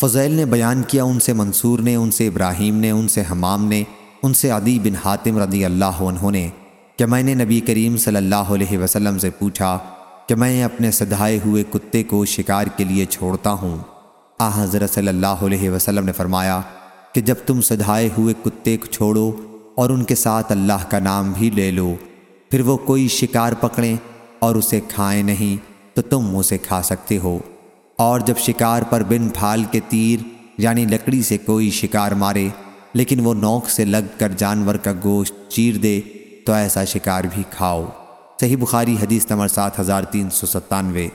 فضیل نے بیان کیا، ان سے منصور نے، ان سے ابراہیم نے، ان سے حمام نے، ان سے عدی بن حاتم رضی اللہ عنہ نے کہ میں نے نبی کریم صلی اللہ علیہ وسلم سے پوچھا کہ میں اپنے سدھائے ہوئے کتے کو شکار کے لیے چھوڑتا ہوں۔ آ، حضرت صلی اللہ علیہ وسلم نے فرمایا کہ جب تم سدھائے ہوئے کتے کو چھوڑو اور ان کے ساتھ اللہ کا نام بھی لے لو، پھر وہ کوئی شکار پکڑیں اور اسے کھائیں نہیں تو تم اسے کھا سکتے ہو۔ اور جب شکار پر بن پھال کے تیر یعنی لکڑی سے کوئی شکار مارے، لیکن وہ نوک سے لگ کر جانور کا گوشت چیر دے، تو ایسا شکار بھی کھاؤ۔ صحیح بخاری حدیث نمبر سات ہزار تین سو ستانوے۔